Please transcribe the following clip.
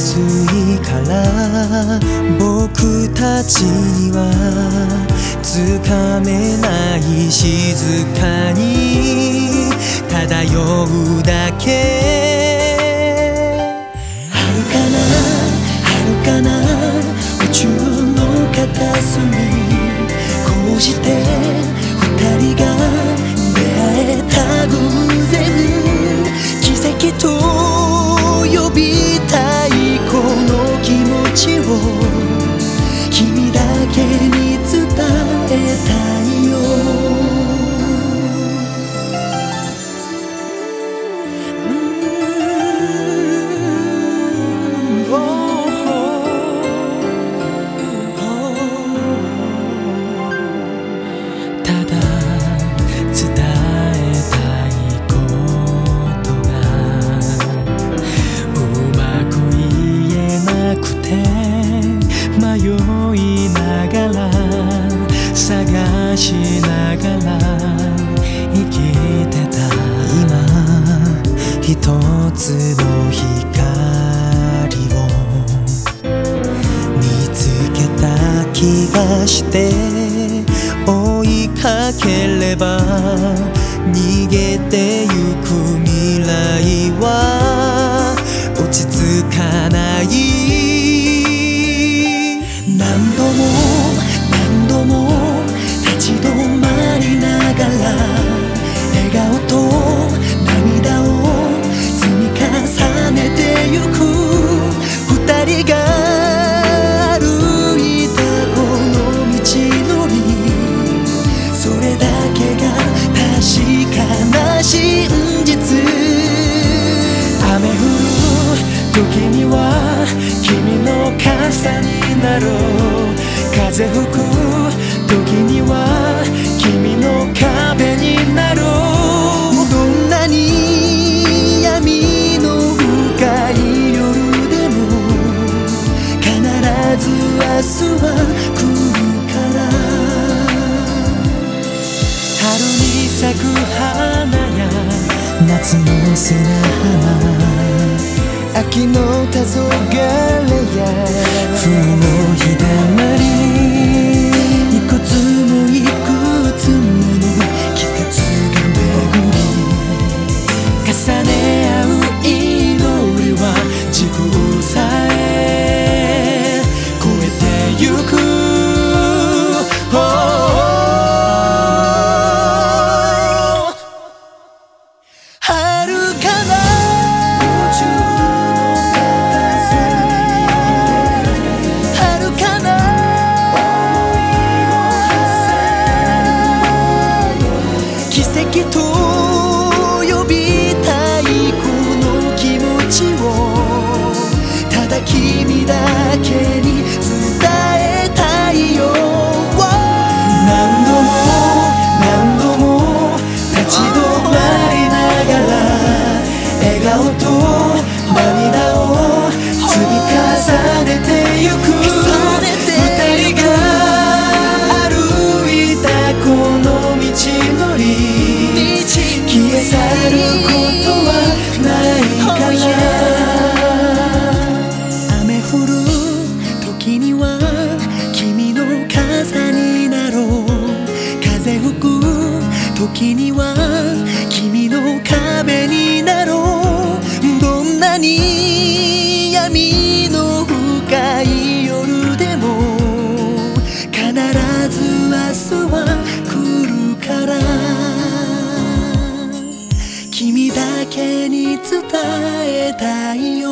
れやすいから僕たちにはつかめない静かに漂うだけ遥かな遥かな宇宙の片隅君つの光を見つけた気がして追いかければ逃げてゆく未来は吹く時には君の壁になろうどんなに闇の深い夜でも必ず明日は来るから春に咲く花や夏の砂浜秋の黄昏や冬の日だと涙を積み重ねてゆく。二人が歩いたこの道のり。消え去ることはないから雨降る時には君の傘になろう。風吹く時には君の壁になろうに闇の深い夜でも必ず明日は来るから君だけに伝えたいよ。